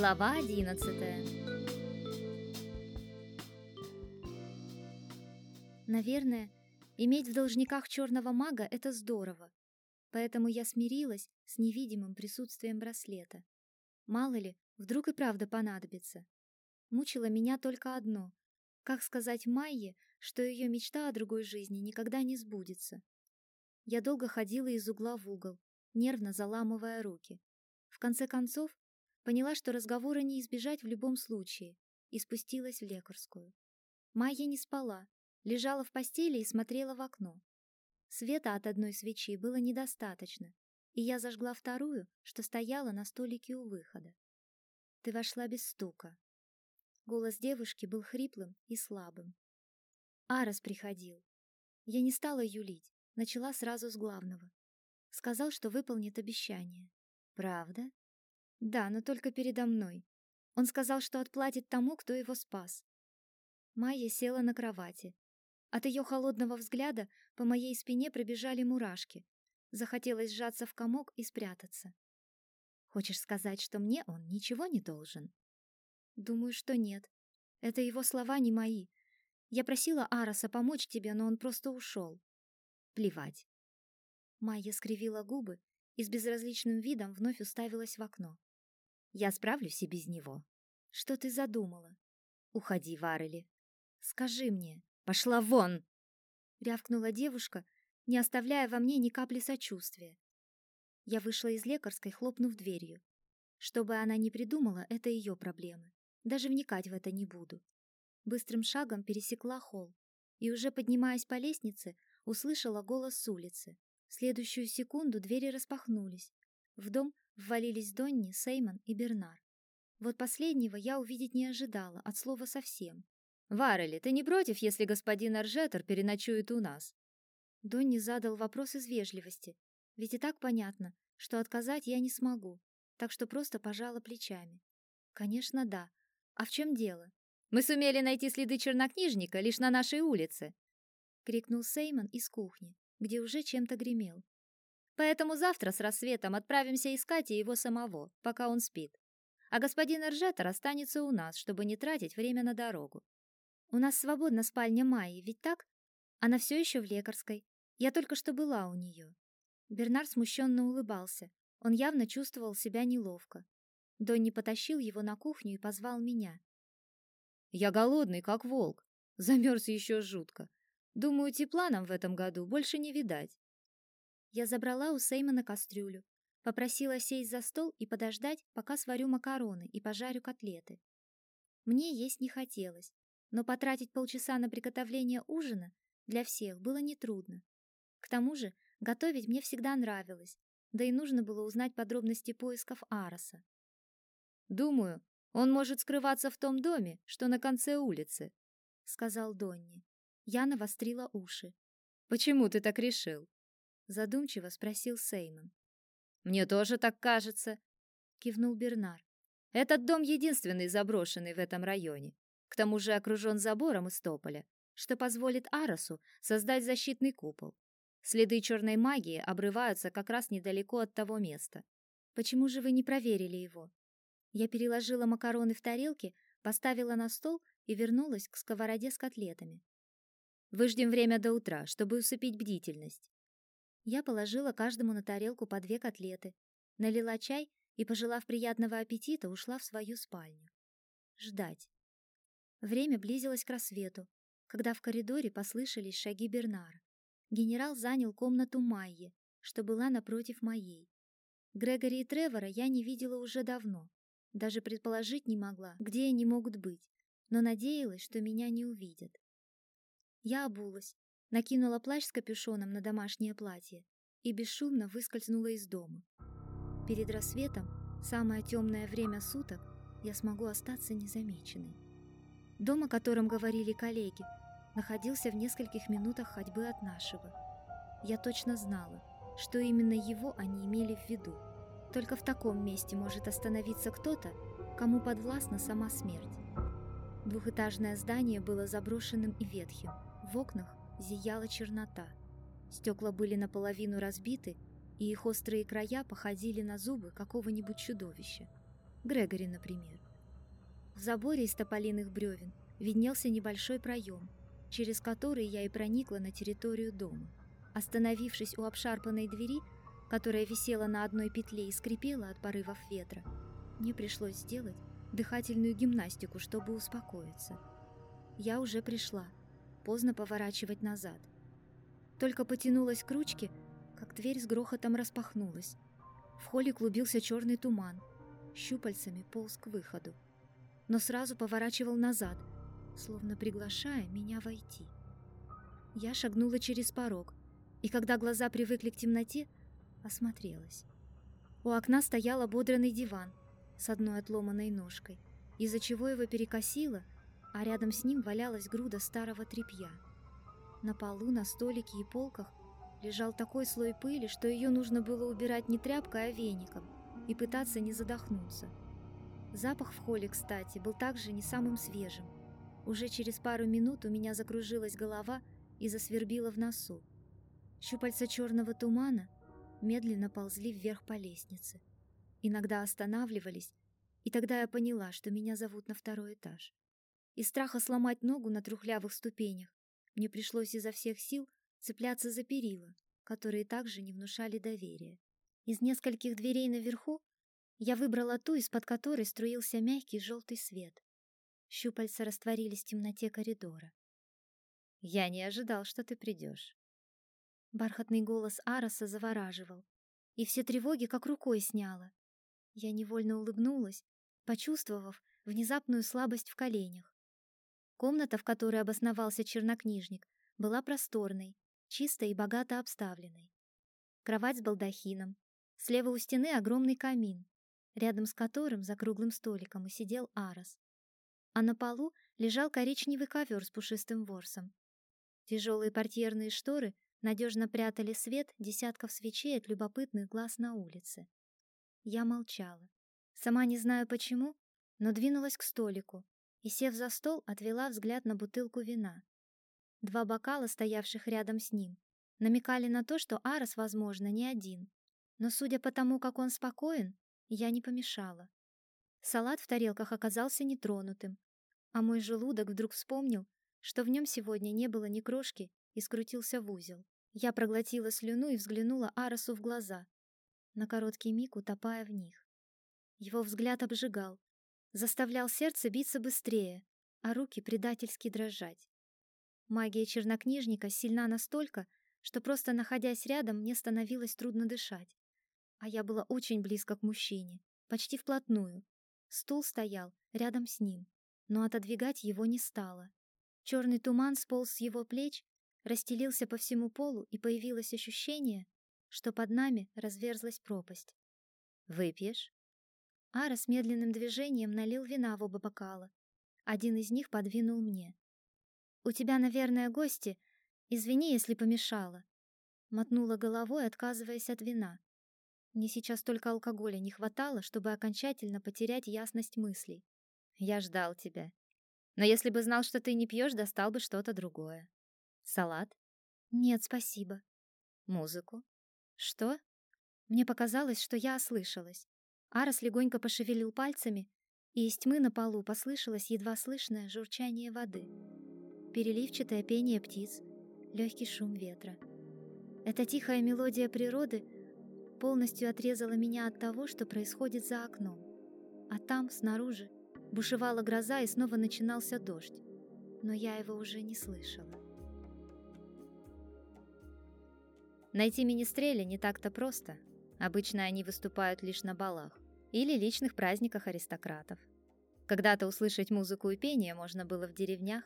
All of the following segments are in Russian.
Глава одиннадцатая Наверное, иметь в должниках черного мага — это здорово. Поэтому я смирилась с невидимым присутствием браслета. Мало ли, вдруг и правда понадобится. Мучило меня только одно — как сказать Майе, что ее мечта о другой жизни никогда не сбудется. Я долго ходила из угла в угол, нервно заламывая руки. В конце концов, поняла, что разговора не избежать в любом случае, и спустилась в лекарскую. Майя не спала, лежала в постели и смотрела в окно. Света от одной свечи было недостаточно, и я зажгла вторую, что стояла на столике у выхода. Ты вошла без стука. Голос девушки был хриплым и слабым. Арас приходил. Я не стала юлить, начала сразу с главного. Сказал, что выполнит обещание. Правда? Да, но только передо мной. Он сказал, что отплатит тому, кто его спас. Майя села на кровати. От ее холодного взгляда по моей спине пробежали мурашки. Захотелось сжаться в комок и спрятаться. Хочешь сказать, что мне он ничего не должен? Думаю, что нет. Это его слова не мои. Я просила Араса помочь тебе, но он просто ушел. Плевать. Майя скривила губы и с безразличным видом вновь уставилась в окно. Я справлюсь и без него. Что ты задумала? Уходи, Варели. Скажи мне. Пошла вон! Рявкнула девушка, не оставляя во мне ни капли сочувствия. Я вышла из лекарской, хлопнув дверью. Что бы она ни придумала, это ее проблемы. Даже вникать в это не буду. Быстрым шагом пересекла холл и уже поднимаясь по лестнице, услышала голос с улицы. В следующую секунду двери распахнулись. В дом ввалились Донни, Сеймон и Бернар. Вот последнего я увидеть не ожидала, от слова совсем. «Варели, ты не против, если господин Аржетер переночует у нас?» Донни задал вопрос из вежливости, ведь и так понятно, что отказать я не смогу, так что просто пожала плечами. «Конечно, да. А в чем дело?» «Мы сумели найти следы чернокнижника лишь на нашей улице!» — крикнул Сеймон из кухни, где уже чем-то гремел. Поэтому завтра с рассветом отправимся искать его самого, пока он спит. А господин Эржетер останется у нас, чтобы не тратить время на дорогу. У нас свободна спальня Майи, ведь так? Она все еще в лекарской. Я только что была у нее. Бернар смущенно улыбался. Он явно чувствовал себя неловко. Донни потащил его на кухню и позвал меня. «Я голодный, как волк. Замерз еще жутко. Думаю, тепла нам в этом году больше не видать. Я забрала у Сеймона кастрюлю, попросила сесть за стол и подождать, пока сварю макароны и пожарю котлеты. Мне есть не хотелось, но потратить полчаса на приготовление ужина для всех было нетрудно. К тому же, готовить мне всегда нравилось, да и нужно было узнать подробности поисков Араса. Думаю, он может скрываться в том доме, что на конце улицы, сказал Донни. Я навострила уши. Почему ты так решил? Задумчиво спросил Сеймон. Мне тоже так кажется, кивнул Бернар. Этот дом единственный заброшенный в этом районе. К тому же окружен забором из тополя, что позволит Арасу создать защитный купол. Следы черной магии обрываются как раз недалеко от того места. Почему же вы не проверили его? Я переложила макароны в тарелки, поставила на стол и вернулась к сковороде с котлетами. Выждем время до утра, чтобы усыпить бдительность. Я положила каждому на тарелку по две котлеты, налила чай и, пожелав приятного аппетита, ушла в свою спальню. Ждать. Время близилось к рассвету, когда в коридоре послышались шаги Бернара. Генерал занял комнату Майи, что была напротив моей. Грегори и Тревора я не видела уже давно. Даже предположить не могла, где они могут быть, но надеялась, что меня не увидят. Я обулась, накинула плащ с капюшоном на домашнее платье и бесшумно выскользнула из дома. Перед рассветом, самое темное время суток, я смогу остаться незамеченной. Дом, о котором говорили коллеги, находился в нескольких минутах ходьбы от нашего. Я точно знала, что именно его они имели в виду. Только в таком месте может остановиться кто-то, кому подвластна сама смерть. Двухэтажное здание было заброшенным и ветхим. В окнах зияла чернота. Стекла были наполовину разбиты, и их острые края походили на зубы какого-нибудь чудовища. Грегори, например. В заборе из тополиных бревен виднелся небольшой проем, через который я и проникла на территорию дома. Остановившись у обшарпанной двери, которая висела на одной петле и скрипела от порывов ветра, мне пришлось сделать дыхательную гимнастику, чтобы успокоиться. Я уже пришла. Поздно поворачивать назад. Только потянулась к ручке, как дверь с грохотом распахнулась. В холле клубился черный туман. Щупальцами полз к выходу. Но сразу поворачивал назад, словно приглашая меня войти. Я шагнула через порог, и когда глаза привыкли к темноте, осмотрелась. У окна стоял ободранный диван с одной отломанной ножкой, из-за чего его перекосило, а рядом с ним валялась груда старого тряпья. На полу, на столике и полках лежал такой слой пыли, что ее нужно было убирать не тряпкой, а веником и пытаться не задохнуться. Запах в холле, кстати, был также не самым свежим. Уже через пару минут у меня закружилась голова и засвербила в носу. Щупальца черного тумана медленно ползли вверх по лестнице. Иногда останавливались, и тогда я поняла, что меня зовут на второй этаж. Из страха сломать ногу на трухлявых ступенях мне пришлось изо всех сил цепляться за перила, которые также не внушали доверия. Из нескольких дверей наверху я выбрала ту, из-под которой струился мягкий желтый свет. Щупальца растворились в темноте коридора. «Я не ожидал, что ты придешь». Бархатный голос Араса завораживал, и все тревоги как рукой сняло. Я невольно улыбнулась, почувствовав внезапную слабость в коленях. Комната, в которой обосновался чернокнижник, была просторной, чистой и богато обставленной. Кровать с балдахином, слева у стены огромный камин, рядом с которым за круглым столиком и сидел Арас. А на полу лежал коричневый ковер с пушистым ворсом. Тяжелые портьерные шторы надежно прятали свет десятков свечей от любопытных глаз на улице. Я молчала. Сама не знаю почему, но двинулась к столику, и, сев за стол, отвела взгляд на бутылку вина. Два бокала, стоявших рядом с ним, намекали на то, что Арас, возможно, не один. Но судя по тому, как он спокоен, я не помешала. Салат в тарелках оказался нетронутым, а мой желудок вдруг вспомнил, что в нем сегодня не было ни крошки и скрутился в узел. Я проглотила слюну и взглянула Арасу в глаза, на короткий миг утопая в них. Его взгляд обжигал, заставлял сердце биться быстрее, а руки предательски дрожать. Магия чернокнижника сильна настолько, что просто находясь рядом, мне становилось трудно дышать. А я была очень близко к мужчине, почти вплотную. Стул стоял рядом с ним, но отодвигать его не стало. Черный туман сполз с его плеч, расстелился по всему полу, и появилось ощущение, что под нами разверзлась пропасть. «Выпьешь?» Ара с медленным движением налил вина в оба бокала. Один из них подвинул мне. «У тебя, наверное, гости. Извини, если помешала». Мотнула головой, отказываясь от вина. Мне сейчас только алкоголя не хватало, чтобы окончательно потерять ясность мыслей. «Я ждал тебя. Но если бы знал, что ты не пьешь, достал бы что-то другое. Салат?» «Нет, спасибо». «Музыку?» «Что?» Мне показалось, что я ослышалась. Арас легонько пошевелил пальцами, и из тьмы на полу послышалось едва слышное журчание воды, переливчатое пение птиц, легкий шум ветра. Эта тихая мелодия природы полностью отрезала меня от того, что происходит за окном. А там, снаружи, бушевала гроза и снова начинался дождь, но я его уже не слышала. Найти министреля не так-то просто. Обычно они выступают лишь на балах или личных праздниках аристократов. Когда-то услышать музыку и пение можно было в деревнях,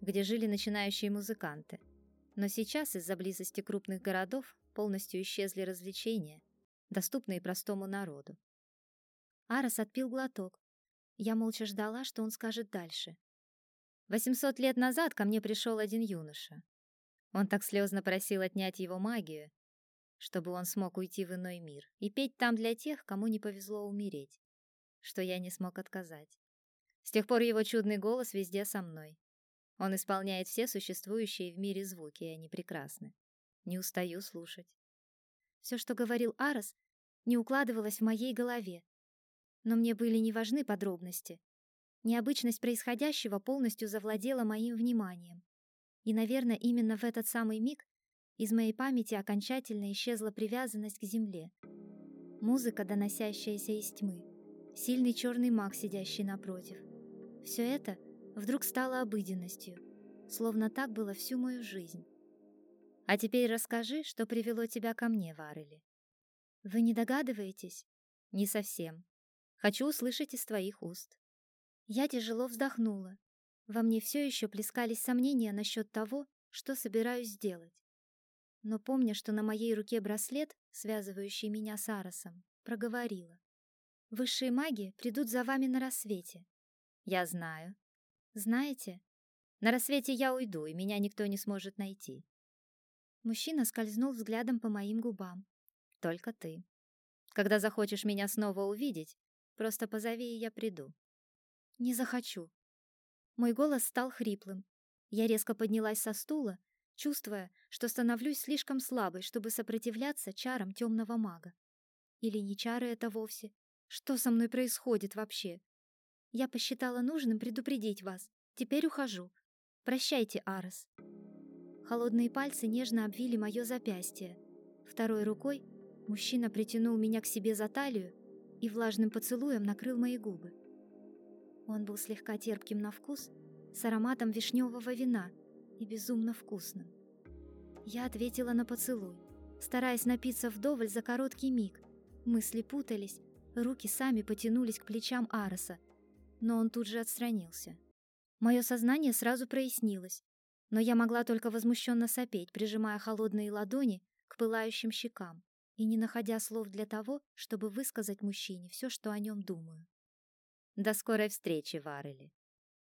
где жили начинающие музыканты. Но сейчас из-за близости крупных городов полностью исчезли развлечения, доступные простому народу. Арас отпил глоток. Я молча ждала, что он скажет дальше. Восемьсот лет назад ко мне пришел один юноша. Он так слезно просил отнять его магию, чтобы он смог уйти в иной мир и петь там для тех, кому не повезло умереть, что я не смог отказать. С тех пор его чудный голос везде со мной. Он исполняет все существующие в мире звуки, и они прекрасны. Не устаю слушать. Все, что говорил Арас, не укладывалось в моей голове. Но мне были не важны подробности. Необычность происходящего полностью завладела моим вниманием. И, наверное, именно в этот самый миг из моей памяти окончательно исчезла привязанность к земле. Музыка, доносящаяся из тьмы, сильный черный маг, сидящий напротив. Все это вдруг стало обыденностью, словно так было всю мою жизнь. А теперь расскажи, что привело тебя ко мне, Варели. Вы не догадываетесь? Не совсем. Хочу услышать из твоих уст. Я тяжело вздохнула. Во мне все еще плескались сомнения насчет того, что собираюсь сделать. Но помня, что на моей руке браслет, связывающий меня с Аросом, проговорила. «Высшие маги придут за вами на рассвете». «Я знаю». «Знаете?» «На рассвете я уйду, и меня никто не сможет найти». Мужчина скользнул взглядом по моим губам. «Только ты. Когда захочешь меня снова увидеть, просто позови, и я приду». «Не захочу». Мой голос стал хриплым. Я резко поднялась со стула, чувствуя, что становлюсь слишком слабой, чтобы сопротивляться чарам темного мага. Или не чары это вовсе? Что со мной происходит вообще? Я посчитала нужным предупредить вас. Теперь ухожу. Прощайте, Арес. Холодные пальцы нежно обвили мое запястье. Второй рукой мужчина притянул меня к себе за талию и влажным поцелуем накрыл мои губы. Он был слегка терпким на вкус, с ароматом вишневого вина и безумно вкусным. Я ответила на поцелуй, стараясь напиться вдоволь за короткий миг. Мысли путались, руки сами потянулись к плечам Ароса, но он тут же отстранился. Мое сознание сразу прояснилось, но я могла только возмущенно сопеть, прижимая холодные ладони к пылающим щекам и не находя слов для того, чтобы высказать мужчине все, что о нем думаю. До скорой встречи, Варели.